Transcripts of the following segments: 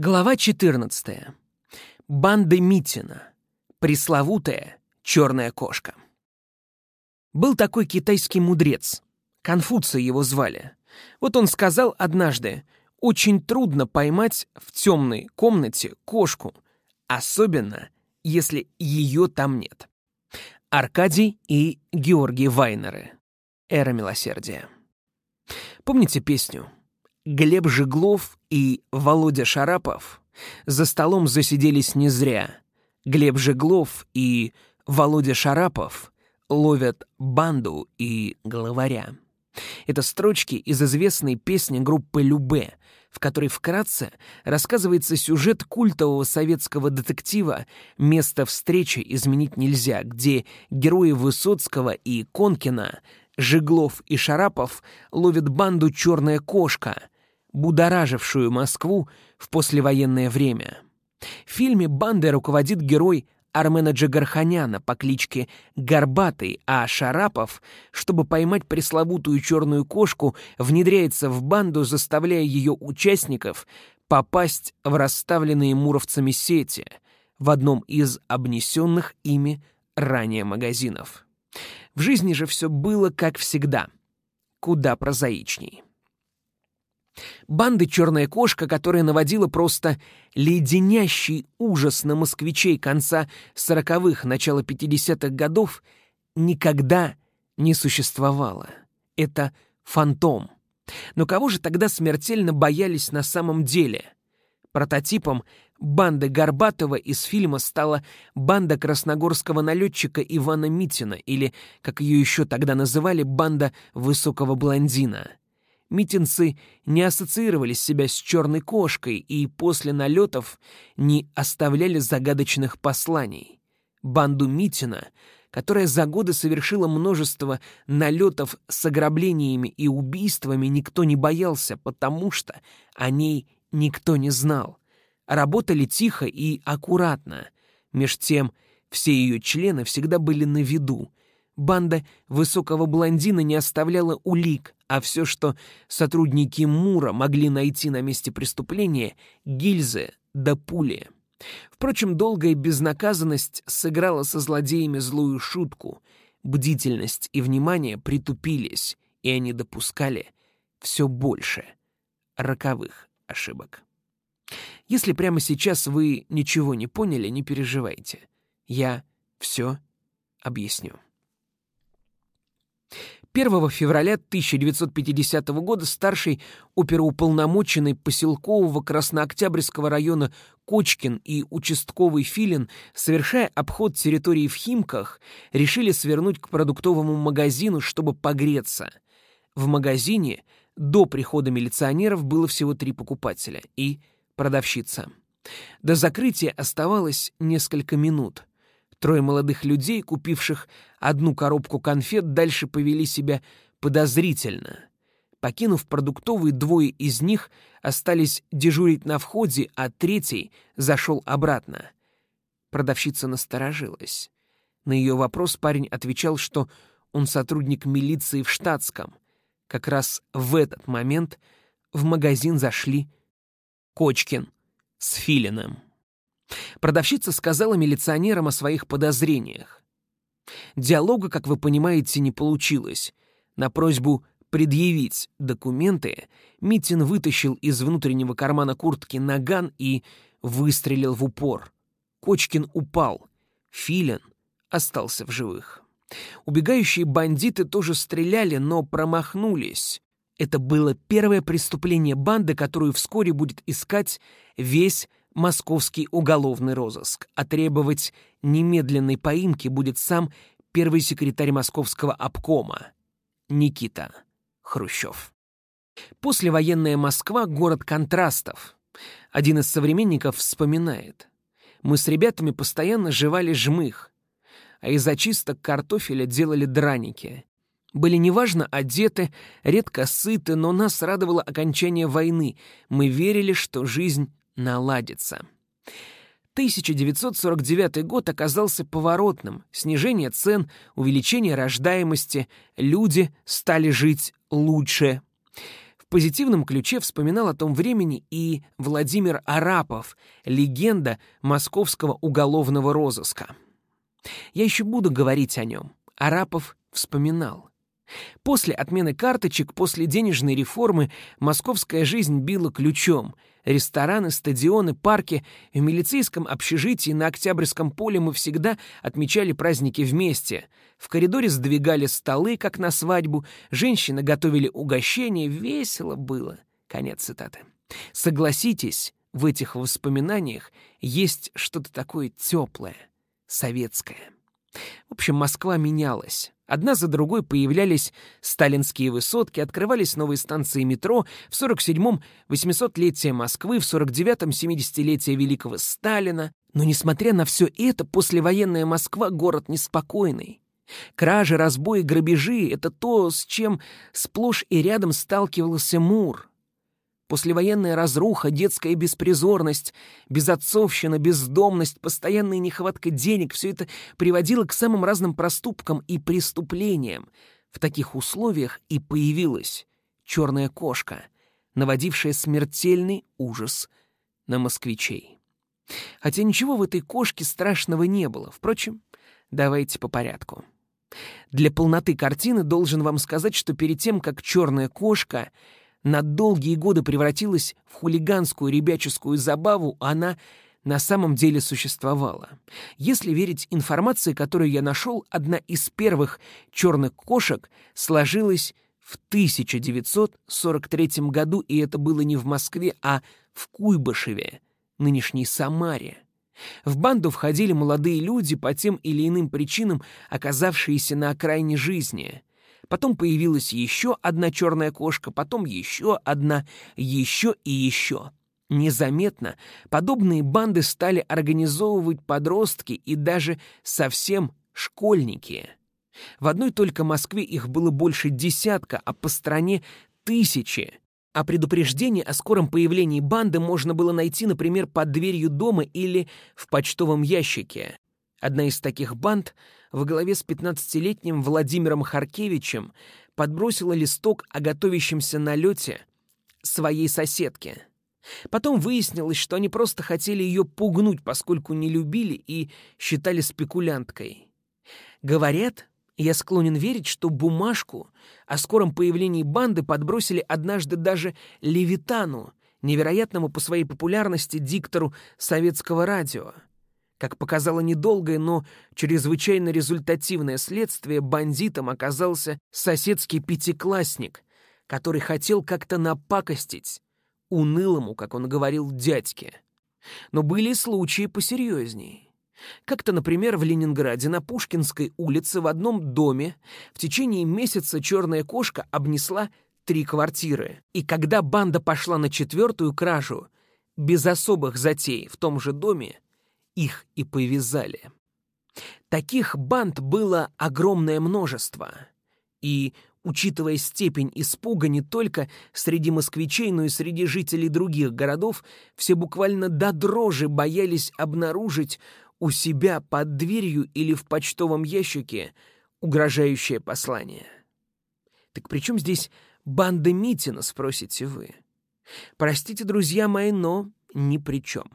Глава 14. Банда Митина. Пресловутая черная кошка. Был такой китайский мудрец. Конфуция его звали. Вот он сказал однажды, очень трудно поймать в темной комнате кошку, особенно если ее там нет. Аркадий и Георгий Вайнеры. Эра милосердия. Помните песню? Глеб Жеглов и Володя Шарапов за столом засиделись не зря. Глеб Жеглов и Володя Шарапов ловят банду и главаря. Это строчки из известной песни группы «Любе», в которой вкратце рассказывается сюжет культового советского детектива «Место встречи изменить нельзя», где герои Высоцкого и Конкина, Жеглов и Шарапов ловят банду «Черная кошка», будоражившую Москву в послевоенное время. В фильме бандой руководит герой Армена Джигарханяна по кличке Горбатый, а Шарапов, чтобы поймать пресловутую черную кошку, внедряется в банду, заставляя ее участников попасть в расставленные муровцами сети в одном из обнесенных ими ранее магазинов. В жизни же все было как всегда, куда прозаичней. Банды «Черная кошка», которая наводила просто леденящий ужас на москвичей конца сороковых, начала пятидесятых годов, никогда не существовало. Это фантом. Но кого же тогда смертельно боялись на самом деле? Прототипом банды Горбатова из фильма стала банда красногорского налетчика Ивана Митина, или, как ее еще тогда называли, банда высокого блондина — Митинцы не ассоциировали себя с черной кошкой и после налетов не оставляли загадочных посланий. Банду Митина, которая за годы совершила множество налетов с ограблениями и убийствами, никто не боялся, потому что о ней никто не знал. Работали тихо и аккуратно. Меж тем, все ее члены всегда были на виду, Банда высокого блондина не оставляла улик, а все, что сотрудники Мура могли найти на месте преступления — гильзы да пули. Впрочем, долгая безнаказанность сыграла со злодеями злую шутку. Бдительность и внимание притупились, и они допускали все больше роковых ошибок. Если прямо сейчас вы ничего не поняли, не переживайте. Я все объясню. 1 февраля 1950 года старший оперуполномоченный поселкового Краснооктябрьского района Кочкин и участковый Филин, совершая обход территории в Химках, решили свернуть к продуктовому магазину, чтобы погреться. В магазине до прихода милиционеров было всего три покупателя и продавщица. До закрытия оставалось несколько минут. Трое молодых людей, купивших одну коробку конфет, дальше повели себя подозрительно. Покинув продуктовый, двое из них остались дежурить на входе, а третий зашел обратно. Продавщица насторожилась. На ее вопрос парень отвечал, что он сотрудник милиции в штатском. Как раз в этот момент в магазин зашли Кочкин с Филиным. Продавщица сказала милиционерам о своих подозрениях. Диалога, как вы понимаете, не получилось. На просьбу предъявить документы Митин вытащил из внутреннего кармана куртки наган и выстрелил в упор. Кочкин упал. Филин остался в живых. Убегающие бандиты тоже стреляли, но промахнулись. Это было первое преступление банды, которую вскоре будет искать весь московский уголовный розыск, а требовать немедленной поимки будет сам первый секретарь московского обкома Никита Хрущев. Послевоенная Москва — город контрастов. Один из современников вспоминает. Мы с ребятами постоянно жевали жмых, а из очисток картофеля делали драники. Были неважно одеты, редко сыты, но нас радовало окончание войны. Мы верили, что жизнь наладится. 1949 год оказался поворотным. Снижение цен, увеличение рождаемости, люди стали жить лучше. В позитивном ключе вспоминал о том времени и Владимир Арапов, легенда московского уголовного розыска. Я еще буду говорить о нем. Арапов вспоминал. После отмены карточек, после денежной реформы московская жизнь била ключом. Рестораны, стадионы, парки. В милицейском общежитии на Октябрьском поле мы всегда отмечали праздники вместе. В коридоре сдвигали столы, как на свадьбу. Женщины готовили угощения. Весело было. Конец цитаты. Согласитесь, в этих воспоминаниях есть что-то такое теплое, советское. В общем, Москва менялась. Одна за другой появлялись сталинские высотки, открывались новые станции метро, в 47-м — 800-летие Москвы, в 49-м — 70-летие Великого Сталина. Но, несмотря на все это, послевоенная Москва — город неспокойный. Кражи, разбои, грабежи — это то, с чем сплошь и рядом сталкивался Мур. Послевоенная разруха, детская беспризорность, безотцовщина, бездомность, постоянная нехватка денег — все это приводило к самым разным проступкам и преступлениям. В таких условиях и появилась черная кошка, наводившая смертельный ужас на москвичей. Хотя ничего в этой кошке страшного не было. Впрочем, давайте по порядку. Для полноты картины должен вам сказать, что перед тем, как черная кошка — на долгие годы превратилась в хулиганскую ребяческую забаву, она на самом деле существовала. Если верить информации, которую я нашел, одна из первых черных кошек сложилась в 1943 году, и это было не в Москве, а в Куйбышеве, нынешней Самаре. В банду входили молодые люди, по тем или иным причинам оказавшиеся на окраине жизни. Потом появилась еще одна черная кошка, потом еще одна, еще и еще. Незаметно подобные банды стали организовывать подростки и даже совсем школьники. В одной только Москве их было больше десятка, а по стране — тысячи. А предупреждение о скором появлении банды можно было найти, например, под дверью дома или в почтовом ящике. Одна из таких банд во главе с 15-летним Владимиром Харкевичем подбросила листок о готовящемся налете своей соседке. Потом выяснилось, что они просто хотели ее пугнуть, поскольку не любили и считали спекулянткой. Говорят, я склонен верить, что бумажку о скором появлении банды подбросили однажды даже Левитану, невероятному по своей популярности диктору советского радио. Как показало недолгое, но чрезвычайно результативное следствие, бандитом оказался соседский пятиклассник, который хотел как-то напакостить унылому, как он говорил, дядьке. Но были случаи посерьезней. Как-то, например, в Ленинграде на Пушкинской улице в одном доме в течение месяца черная кошка обнесла три квартиры. И когда банда пошла на четвертую кражу, без особых затей в том же доме, их и повязали. Таких банд было огромное множество. И, учитывая степень испуга не только среди москвичей, но и среди жителей других городов, все буквально до дрожи боялись обнаружить у себя под дверью или в почтовом ящике угрожающее послание. Так при чем здесь банда Митина, спросите вы? Простите, друзья мои, но ни при чем.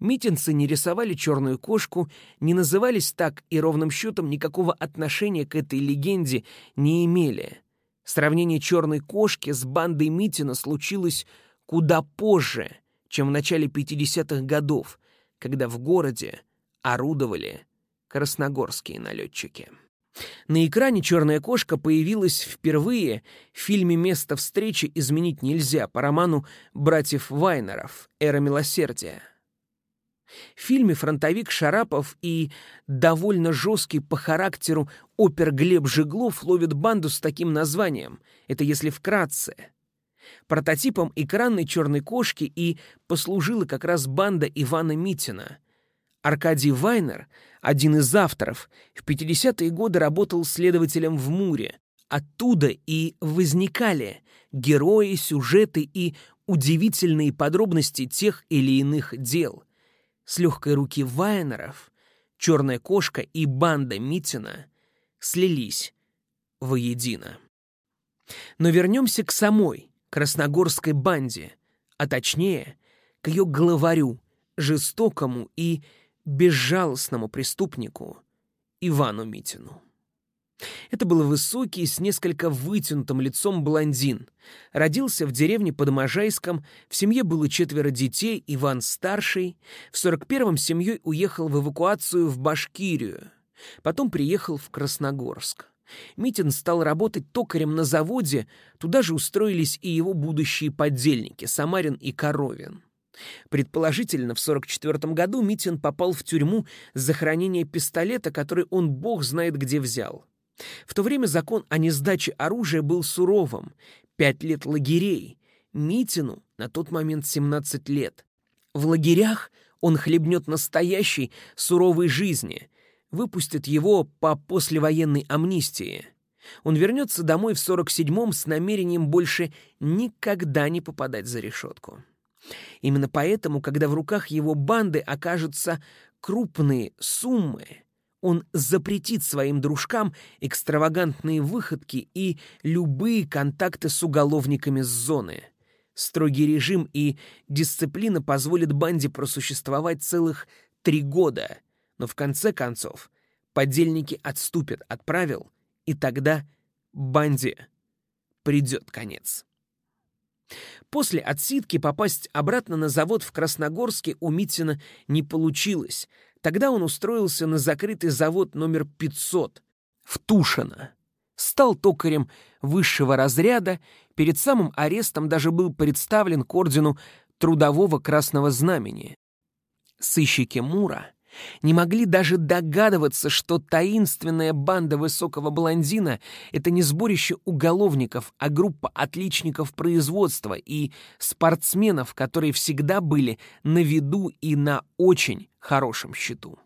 Митинцы не рисовали черную кошку, не назывались так и ровным счетом никакого отношения к этой легенде не имели. Сравнение черной кошки с бандой Митина случилось куда позже, чем в начале 50-х годов, когда в городе орудовали красногорские налетчики. На экране «Черная кошка» появилась впервые в фильме «Место встречи изменить нельзя» по роману братьев Вайнеров «Эра милосердия». В фильме фронтовик Шарапов и довольно жесткий по характеру опер Глеб Жеглов ловят банду с таким названием. Это если вкратце. Прототипом экранной черной кошки и послужила как раз банда Ивана Митина. Аркадий Вайнер, один из авторов, в 50-е годы работал следователем в Муре. Оттуда и возникали герои, сюжеты и удивительные подробности тех или иных дел. С легкой руки Вайнеров черная кошка и банда Митина слились воедино. Но вернемся к самой красногорской банде, а точнее, к ее главарю, жестокому и безжалостному преступнику Ивану Митину. Это был высокий, с несколько вытянутым лицом блондин. Родился в деревне под Можайском, в семье было четверо детей, Иван старший. В 41-м семьей уехал в эвакуацию в Башкирию. Потом приехал в Красногорск. Митин стал работать токарем на заводе, туда же устроились и его будущие подельники Самарин и Коровин. Предположительно, в 44 году Митин попал в тюрьму за хранение пистолета, который он бог знает где взял. В то время закон о несдаче оружия был суровым. Пять лет лагерей. Митину на тот момент 17 лет. В лагерях он хлебнет настоящей суровой жизни. Выпустят его по послевоенной амнистии. Он вернется домой в 47-м с намерением больше никогда не попадать за решетку. Именно поэтому, когда в руках его банды окажутся крупные суммы, он запретит своим дружкам экстравагантные выходки и любые контакты с уголовниками с зоны. Строгий режим и дисциплина позволят банде просуществовать целых три года, но в конце концов подельники отступят от правил, и тогда банде придет конец. После отсидки попасть обратно на завод в Красногорске у Митина не получилось, Тогда он устроился на закрытый завод номер 500 в Тушино. Стал токарем высшего разряда, перед самым арестом даже был представлен к ордену Трудового Красного Знамени. Сыщики Мура не могли даже догадываться, что таинственная банда высокого блондина — это не сборище уголовников, а группа отличников производства и спортсменов, которые всегда были на виду и на очень хорошем счету.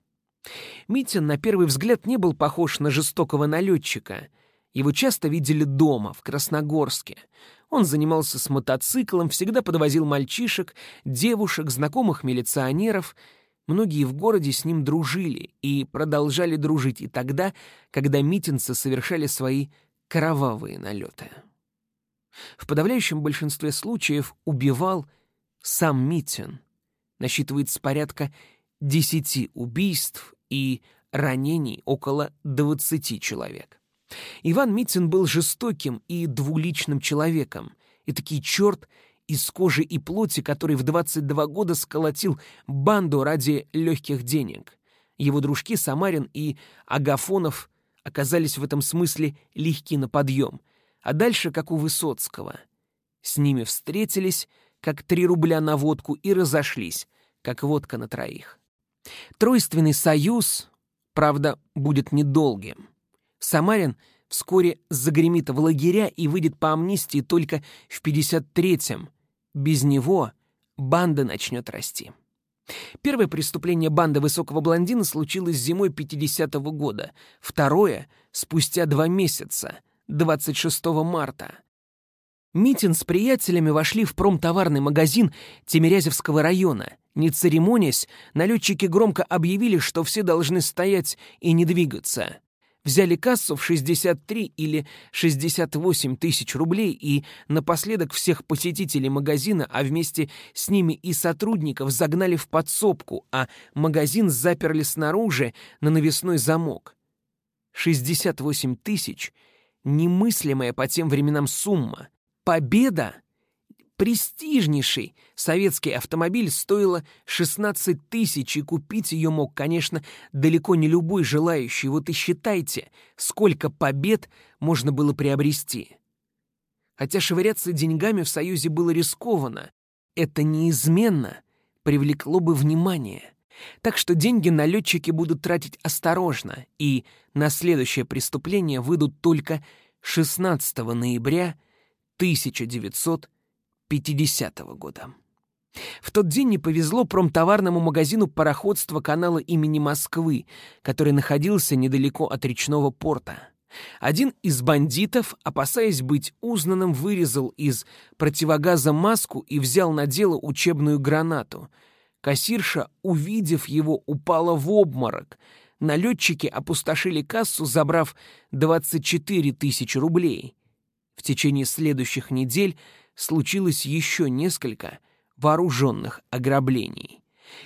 Митин на первый взгляд не был похож на жестокого налетчика. Его часто видели дома, в Красногорске. Он занимался с мотоциклом, всегда подвозил мальчишек, девушек, знакомых милиционеров — Многие в городе с ним дружили и продолжали дружить и тогда, когда митинцы совершали свои кровавые налеты. В подавляющем большинстве случаев убивал сам Митин. Насчитывается порядка десяти убийств и ранений около двадцати человек. Иван Митин был жестоким и двуличным человеком, и таки черт из кожи и плоти, который в 22 года сколотил банду ради легких денег. Его дружки Самарин и Агафонов оказались в этом смысле легки на подъем, а дальше, как у Высоцкого. С ними встретились, как три рубля на водку, и разошлись, как водка на троих. Тройственный союз, правда, будет недолгим. Самарин вскоре загремит в лагеря и выйдет по амнистии только в 53-м, без него банда начнет расти. Первое преступление банды высокого блондина случилось зимой 50-го года, второе — спустя два месяца, 26 марта. Митин с приятелями вошли в промтоварный магазин Тимирязевского района. Не церемонясь, налетчики громко объявили, что все должны стоять и не двигаться взяли кассу в 63 или 68 тысяч рублей и напоследок всех посетителей магазина, а вместе с ними и сотрудников загнали в подсобку, а магазин заперли снаружи на навесной замок. 68 тысяч — немыслимая по тем временам сумма. Победа престижнейший советский автомобиль стоила 16 тысяч, и купить ее мог, конечно, далеко не любой желающий. Вот и считайте, сколько побед можно было приобрести. Хотя швыряться деньгами в Союзе было рискованно, это неизменно привлекло бы внимание. Так что деньги налетчики будут тратить осторожно, и на следующее преступление выйдут только 16 ноября 1900 50-го года. В тот день не повезло промтоварному магазину пароходства канала имени Москвы, который находился недалеко от речного порта. Один из бандитов, опасаясь быть узнанным, вырезал из противогаза маску и взял на дело учебную гранату. Кассирша, увидев его, упала в обморок. Налетчики опустошили кассу, забрав 24 тысячи рублей. В течение следующих недель случилось еще несколько вооруженных ограблений.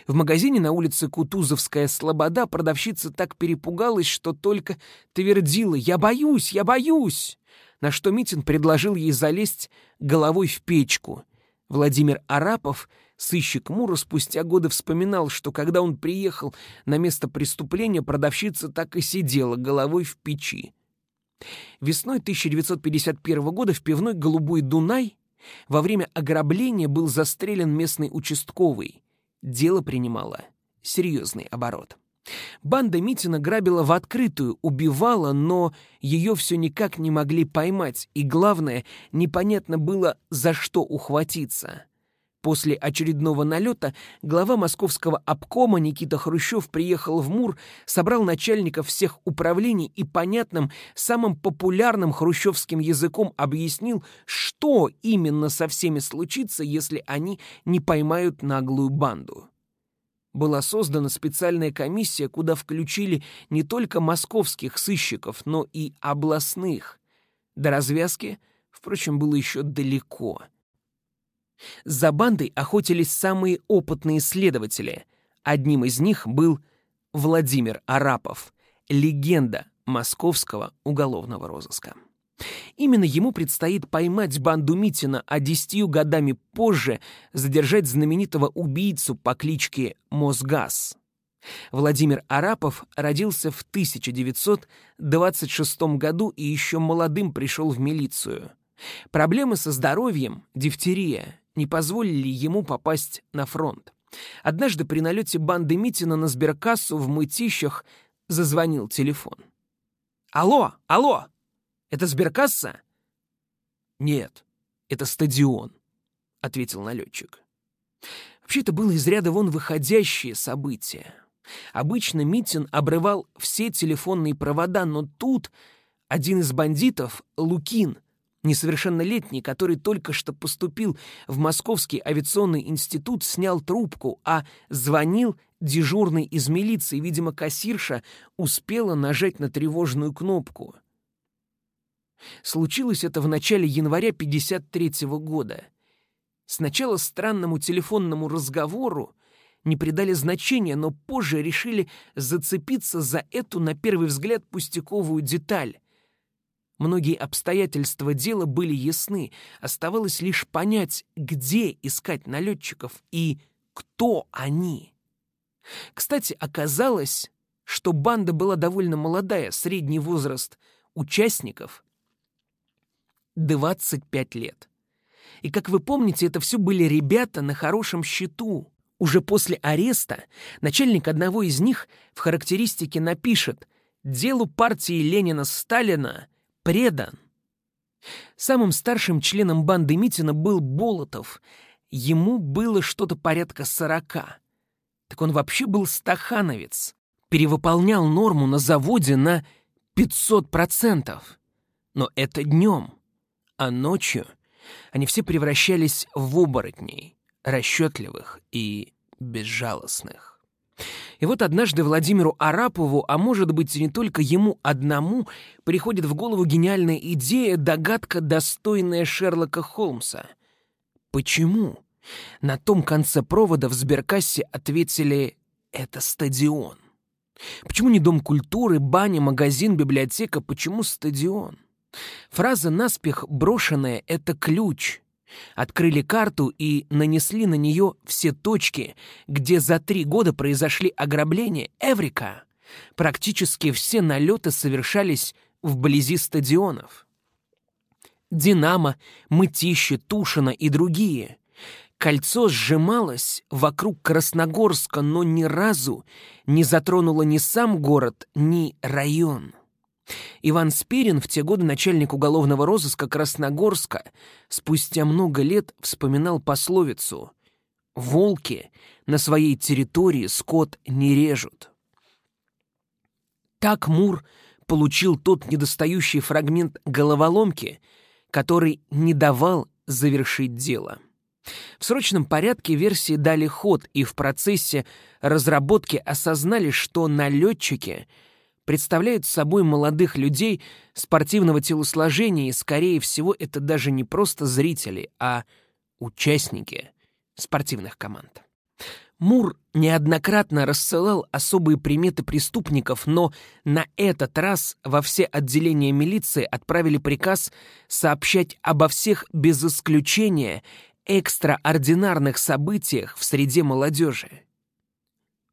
В магазине на улице Кутузовская Слобода продавщица так перепугалась, что только твердила «Я боюсь, я боюсь!» на что Митин предложил ей залезть головой в печку. Владимир Арапов, сыщик Мура, спустя годы вспоминал, что когда он приехал на место преступления, продавщица так и сидела головой в печи. Весной 1951 года в пивной «Голубой Дунай» во время ограбления был застрелен местный участковый. Дело принимало серьезный оборот. Банда Митина грабила в открытую, убивала, но ее все никак не могли поймать, и главное, непонятно было, за что ухватиться. После очередного налета глава московского обкома Никита Хрущев приехал в МУР, собрал начальников всех управлений и понятным, самым популярным хрущевским языком объяснил, что именно со всеми случится, если они не поймают наглую банду была создана специальная комиссия, куда включили не только московских сыщиков, но и областных. До развязки, впрочем, было еще далеко. За бандой охотились самые опытные следователи. Одним из них был Владимир Арапов, легенда московского уголовного розыска. Именно ему предстоит поймать банду Митина, а десятью годами позже задержать знаменитого убийцу по кличке Мосгаз. Владимир Арапов родился в 1926 году и еще молодым пришел в милицию. Проблемы со здоровьем, дифтерия, не позволили ему попасть на фронт. Однажды при налете банды Митина на сберкассу в Мытищах зазвонил телефон. «Алло, алло!» Это сберкасса?» «Нет, это стадион», — ответил налетчик. Вообще это было из ряда вон выходящее событие. Обычно Митин обрывал все телефонные провода, но тут один из бандитов, Лукин, несовершеннолетний, который только что поступил в Московский авиационный институт, снял трубку, а звонил дежурный из милиции. Видимо, кассирша успела нажать на тревожную кнопку. Случилось это в начале января 53 -го года. Сначала странному телефонному разговору не придали значения, но позже решили зацепиться за эту, на первый взгляд, пустяковую деталь. Многие обстоятельства дела были ясны, оставалось лишь понять, где искать налетчиков и кто они. Кстати, оказалось, что банда была довольно молодая, средний возраст участников 25 лет. И, как вы помните, это все были ребята на хорошем счету. Уже после ареста начальник одного из них в характеристике напишет «Делу партии Ленина-Сталина предан». Самым старшим членом банды Митина был Болотов. Ему было что-то порядка сорока. Так он вообще был стахановец. Перевыполнял норму на заводе на 500%. Но это днем а ночью они все превращались в оборотней, расчетливых и безжалостных. И вот однажды Владимиру Арапову, а может быть и не только ему одному, приходит в голову гениальная идея, догадка, достойная Шерлока Холмса. Почему? На том конце провода в сберкассе ответили «это стадион». Почему не дом культуры, баня, магазин, библиотека? Почему стадион? Фраза наспех брошенная — это ключ. Открыли карту и нанесли на нее все точки, где за три года произошли ограбления Эврика. Практически все налеты совершались вблизи стадионов. «Динамо», «Мытище», «Тушино» и другие. Кольцо сжималось вокруг Красногорска, но ни разу не затронуло ни сам город, ни район. Иван Спирин, в те годы начальник уголовного розыска Красногорска, спустя много лет вспоминал пословицу «Волки на своей территории скот не режут». Так Мур получил тот недостающий фрагмент головоломки, который не давал завершить дело. В срочном порядке версии дали ход, и в процессе разработки осознали, что налетчики — представляют собой молодых людей спортивного телосложения, и, скорее всего, это даже не просто зрители, а участники спортивных команд. Мур неоднократно рассылал особые приметы преступников, но на этот раз во все отделения милиции отправили приказ сообщать обо всех без исключения экстраординарных событиях в среде молодежи.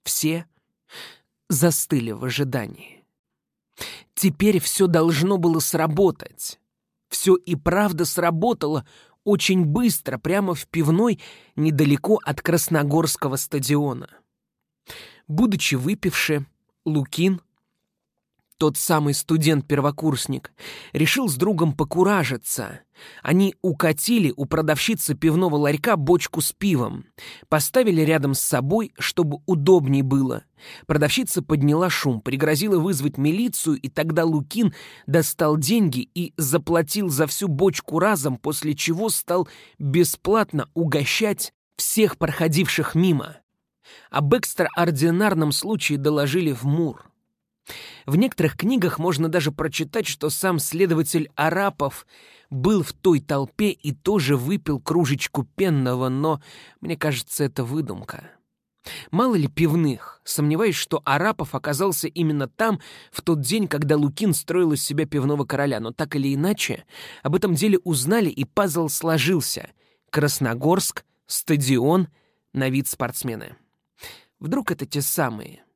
Все застыли в ожидании. Теперь все должно было сработать. Все и правда сработало очень быстро, прямо в пивной, недалеко от Красногорского стадиона. Будучи выпивши, Лукин тот самый студент-первокурсник, решил с другом покуражиться. Они укатили у продавщицы пивного ларька бочку с пивом, поставили рядом с собой, чтобы удобней было. Продавщица подняла шум, пригрозила вызвать милицию, и тогда Лукин достал деньги и заплатил за всю бочку разом, после чего стал бесплатно угощать всех проходивших мимо. Об экстраординарном случае доложили в Мур. В некоторых книгах можно даже прочитать, что сам следователь Арапов был в той толпе и тоже выпил кружечку пенного, но, мне кажется, это выдумка. Мало ли пивных, сомневаюсь, что Арапов оказался именно там в тот день, когда Лукин строил из себя пивного короля, но так или иначе, об этом деле узнали, и пазл сложился. Красногорск, стадион, на вид спортсмены. Вдруг это те самые —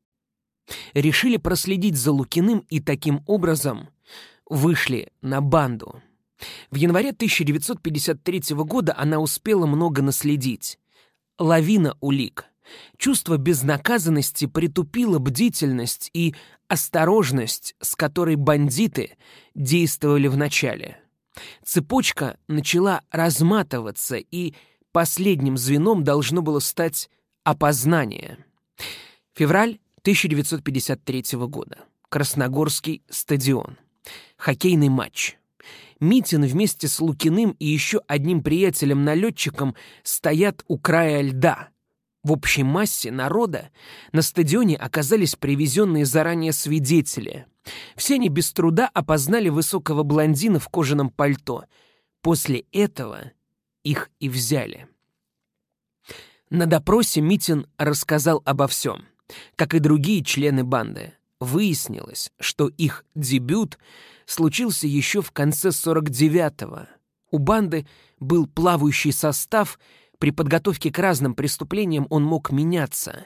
решили проследить за Лукиным и таким образом вышли на банду. В январе 1953 года она успела много наследить. Лавина улик. Чувство безнаказанности притупило бдительность и осторожность, с которой бандиты действовали в начале. Цепочка начала разматываться, и последним звеном должно было стать опознание. Февраль 1953 года. Красногорский стадион. Хоккейный матч. Митин вместе с Лукиным и еще одним приятелем-налетчиком стоят у края льда. В общей массе народа на стадионе оказались привезенные заранее свидетели. Все они без труда опознали высокого блондина в кожаном пальто. После этого их и взяли. На допросе Митин рассказал обо всем — как и другие члены банды, выяснилось, что их дебют случился еще в конце 49-го. У банды был плавающий состав, при подготовке к разным преступлениям он мог меняться.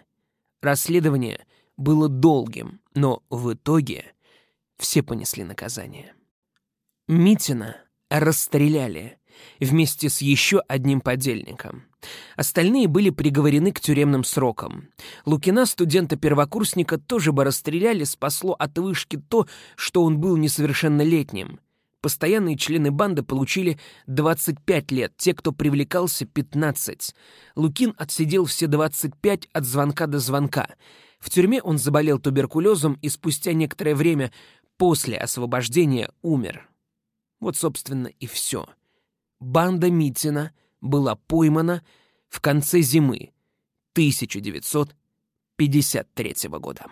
Расследование было долгим, но в итоге все понесли наказание. Митина расстреляли вместе с еще одним подельником. Остальные были приговорены к тюремным срокам. Лукина, студента-первокурсника, тоже бы расстреляли, спасло от вышки то, что он был несовершеннолетним. Постоянные члены банды получили 25 лет, те, кто привлекался, 15. Лукин отсидел все 25 от звонка до звонка. В тюрьме он заболел туберкулезом и спустя некоторое время после освобождения умер. Вот, собственно, и все. Банда Митина — была поймана в конце зимы 1953 года.